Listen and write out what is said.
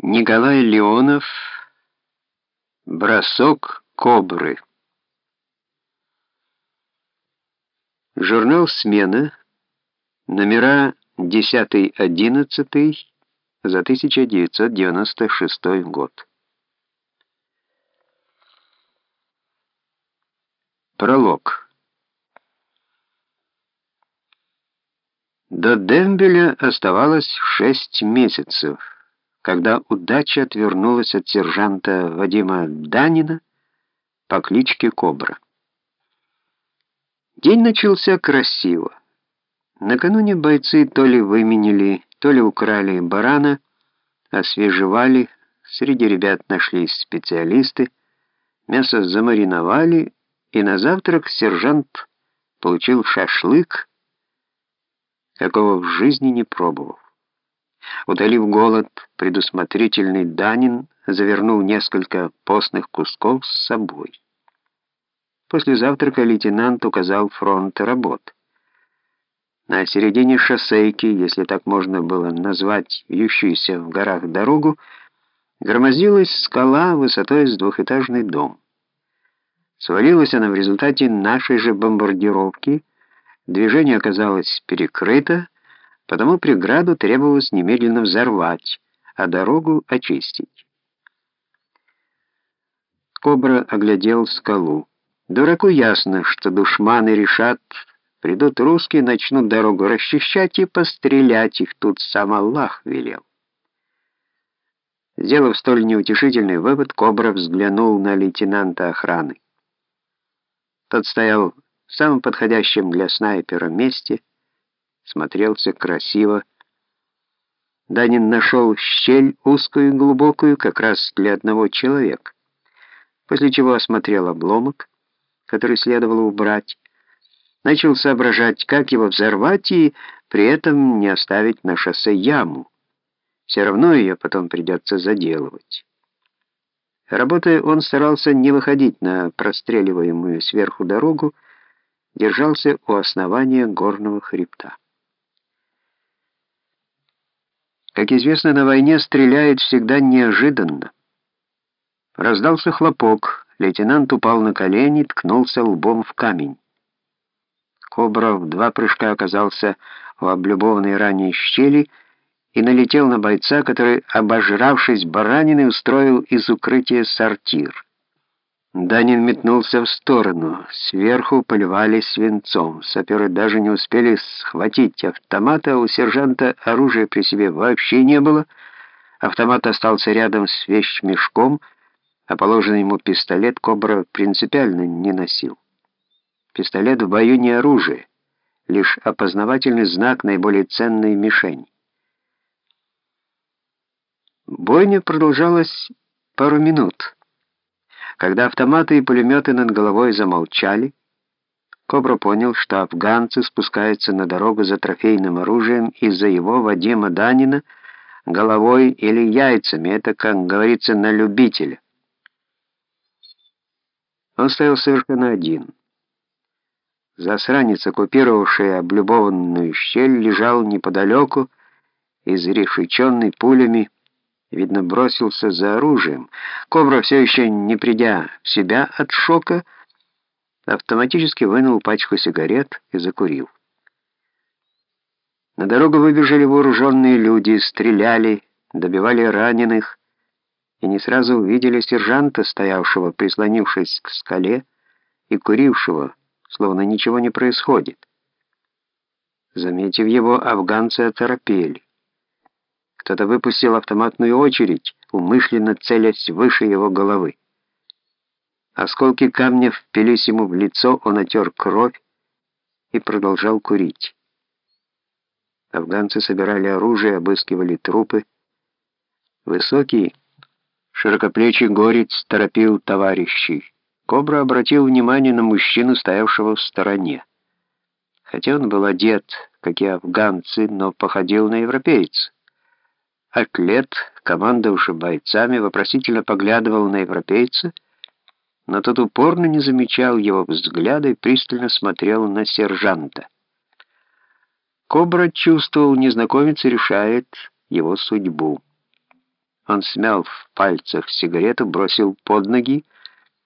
Николай Леонов «Бросок кобры» Журнал «Смена», номера 10-11 за 1996 год. Пролог. До дембеля оставалось шесть месяцев когда удача отвернулась от сержанта Вадима Данина по кличке Кобра. День начался красиво. Накануне бойцы то ли выменили, то ли украли барана, освежевали, среди ребят нашлись специалисты, мясо замариновали, и на завтрак сержант получил шашлык, какого в жизни не пробовал. Утолив голод, предусмотрительный Данин завернул несколько постных кусков с собой. После завтрака лейтенант указал фронт работ. На середине шоссейки, если так можно было назвать вьющуюся в горах дорогу, громоздилась скала высотой с двухэтажный дом. Свалилась она в результате нашей же бомбардировки, движение оказалось перекрыто, потому преграду требовалось немедленно взорвать, а дорогу очистить. Кобра оглядел скалу. Дураку ясно, что душманы решат, придут русские, начнут дорогу расчищать и пострелять их тут сам Аллах велел. Сделав столь неутешительный вывод, Кобра взглянул на лейтенанта охраны. Тот стоял в самом подходящем для снайпера месте, смотрелся красиво. Данин нашел щель узкую и глубокую как раз для одного человека, после чего осмотрел обломок, который следовало убрать, начал соображать, как его взорвать и при этом не оставить на шоссе яму. Все равно ее потом придется заделывать. Работая, он старался не выходить на простреливаемую сверху дорогу, держался у основания горного хребта. Как известно, на войне стреляет всегда неожиданно. Раздался хлопок, лейтенант упал на колени, ткнулся лбом в камень. Кобра в два прыжка оказался в облюбованной ранее щели и налетел на бойца, который, обожравшись баранины, устроил из укрытия сортир. Данин метнулся в сторону. Сверху поливали свинцом. Саперы даже не успели схватить автомата, у сержанта оружия при себе вообще не было. Автомат остался рядом с вещмешком, а положенный ему пистолет Кобра принципиально не носил. Пистолет в бою не оружие, лишь опознавательный знак наиболее ценной мишени. Бойня продолжалась пару минут. Когда автоматы и пулеметы над головой замолчали, Кобра понял, что афганцы спускаются на дорогу за трофейным оружием из-за его Вадима Данина головой или яйцами. Это, как говорится, на любителя. Он стоял совершенно один. Засранец, оккупировавший облюбованную щель, лежал неподалеку, изрешеченный пулями, Видно, бросился за оружием. Кобра, все еще не придя в себя от шока, автоматически вынул пачку сигарет и закурил. На дорогу выбежали вооруженные люди, стреляли, добивали раненых, и не сразу увидели сержанта, стоявшего, прислонившись к скале, и курившего, словно ничего не происходит. Заметив его, афганцы оторопели. Кто-то выпустил автоматную очередь, умышленно целясь выше его головы. Осколки камня впились ему в лицо, он отер кровь и продолжал курить. Афганцы собирали оружие, обыскивали трупы. Высокий, широкоплечий горец торопил товарищей. Кобра обратил внимание на мужчину, стоявшего в стороне. Хотя он был одет, как и афганцы, но походил на европейца. Атлет, командовавший бойцами, вопросительно поглядывал на европейца, но тот упорно не замечал его взгляда и пристально смотрел на сержанта. Кобра чувствовал, незнакомец решает его судьбу. Он смял в пальцах сигарету, бросил под ноги,